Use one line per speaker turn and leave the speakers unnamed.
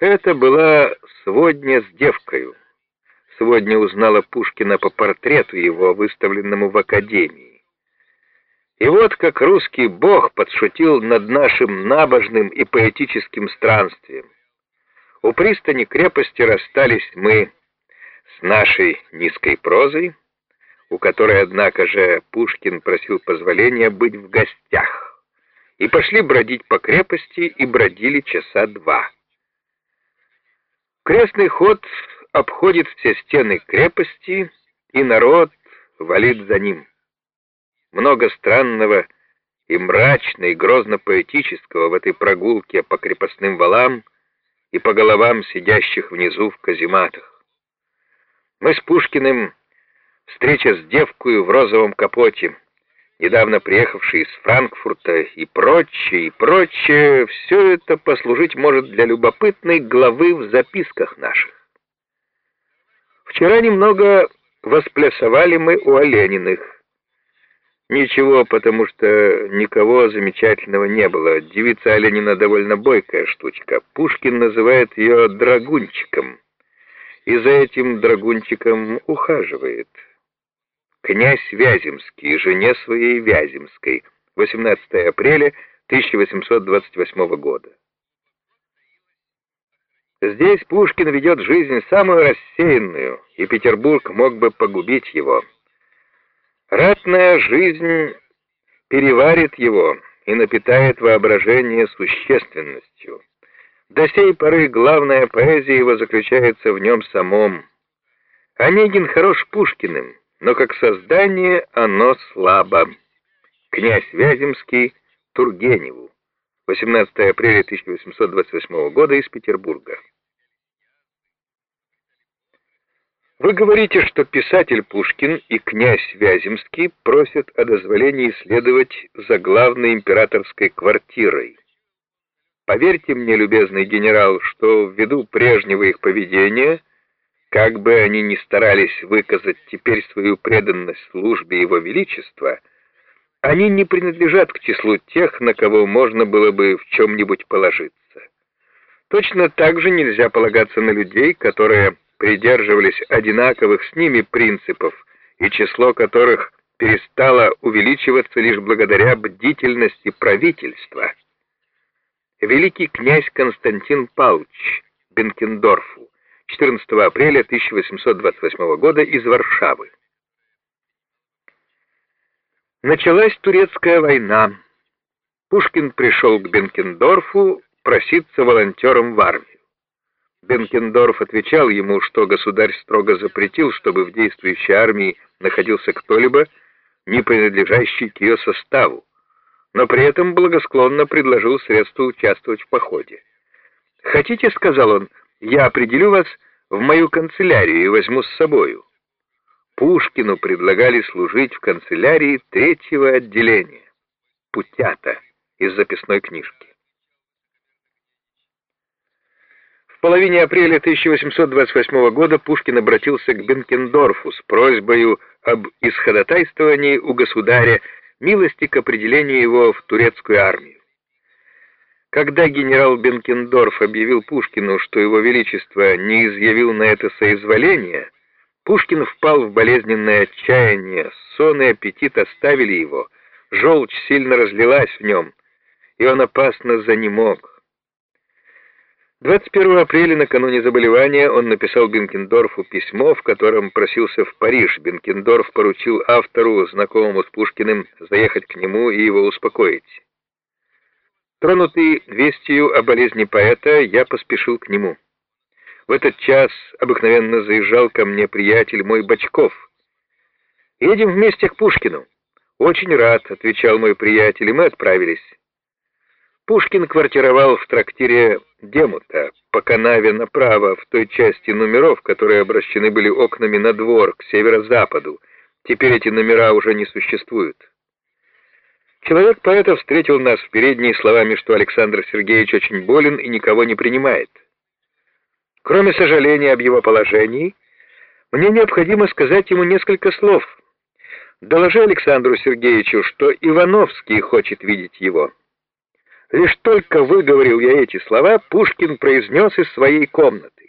Это была сводня с девкою. Сегодня узнала Пушкина по портрету его, выставленному в Академии. И вот как русский бог подшутил над нашим набожным и поэтическим странствием. У пристани крепости расстались мы с нашей низкой прозой, у которой, однако же, Пушкин просил позволения быть в гостях, и пошли бродить по крепости и бродили часа два. Крестный ход обходит все стены крепости, и народ валит за ним. Много странного и мрачно и грозно-поэтического в этой прогулке по крепостным валам и по головам сидящих внизу в казематах. Мы с Пушкиным встреча с девкою в розовом капоте, недавно приехавший из Франкфурта и прочее, и прочее, все это послужить может для любопытной главы в записках наших. Вчера немного восплясовали мы у Олениных. Ничего, потому что никого замечательного не было. Девица Оленина довольно бойкая штучка. Пушкин называет ее драгунчиком. И за этим драгунчиком ухаживает князь Вяземский, жене своей Вяземской, 18 апреля 1828 года. Здесь Пушкин ведет жизнь самую рассеянную, и Петербург мог бы погубить его. Ратная жизнь переварит его и напитает воображение существенностью. До сей поры главная поэзия его заключается в нем самом. Онегин хорош Пушкиным, но как создание оно слабо. Князь Вяземский Тургеневу. 18 апреля 1828 года из Петербурга. Вы говорите, что писатель Пушкин и князь Вяземский просят о дозволении следовать за главной императорской квартирой. Поверьте мне, любезный генерал, что ввиду прежнего их поведения как бы они ни старались выказать теперь свою преданность службе Его Величества, они не принадлежат к числу тех, на кого можно было бы в чем-нибудь положиться. Точно так же нельзя полагаться на людей, которые придерживались одинаковых с ними принципов, и число которых перестало увеличиваться лишь благодаря бдительности правительства. Великий князь Константин Павлович Бенкендорфу 14 апреля 1828 года из Варшавы. Началась турецкая война. Пушкин пришел к Бенкендорфу проситься волонтером в армию. Бенкендорф отвечал ему, что государь строго запретил, чтобы в действующей армии находился кто-либо, не принадлежащий к ее составу, но при этом благосклонно предложил средства участвовать в походе. «Хотите, — сказал он, я определю вас в мою канцелярию и возьму с собою. Пушкину предлагали служить в канцелярии третьего отделения, Путята, из записной книжки. В половине апреля 1828 года Пушкин обратился к Бенкендорфу с просьбой об исходотайствовании у государя милости к определению его в турецкую армию. Когда генерал Бенкендорф объявил Пушкину, что его величество не изъявил на это соизволение, Пушкин впал в болезненное отчаяние, сон и аппетит оставили его, желчь сильно разлилась в нем, и он опасно занемог. 21 апреля, накануне заболевания, он написал Бенкендорфу письмо, в котором просился в Париж. Бенкендорф поручил автору, знакомому с Пушкиным, заехать к нему и его успокоить. Тронутый вестью о болезни поэта, я поспешил к нему. В этот час обыкновенно заезжал ко мне приятель мой Бочков. «Едем вместе к Пушкину». «Очень рад», — отвечал мой приятель, и мы отправились. Пушкин квартировал в трактире Демута, по канаве направо, в той части номеров, которые обращены были окнами на двор, к северо-западу. Теперь эти номера уже не существуют. Человек поэта встретил нас в передней словами, что Александр Сергеевич очень болен и никого не принимает. Кроме сожаления об его положении, мне необходимо сказать ему несколько слов. Доложи Александру Сергеевичу, что Ивановский хочет видеть его. Лишь только выговорил я эти слова, Пушкин произнес из своей комнаты.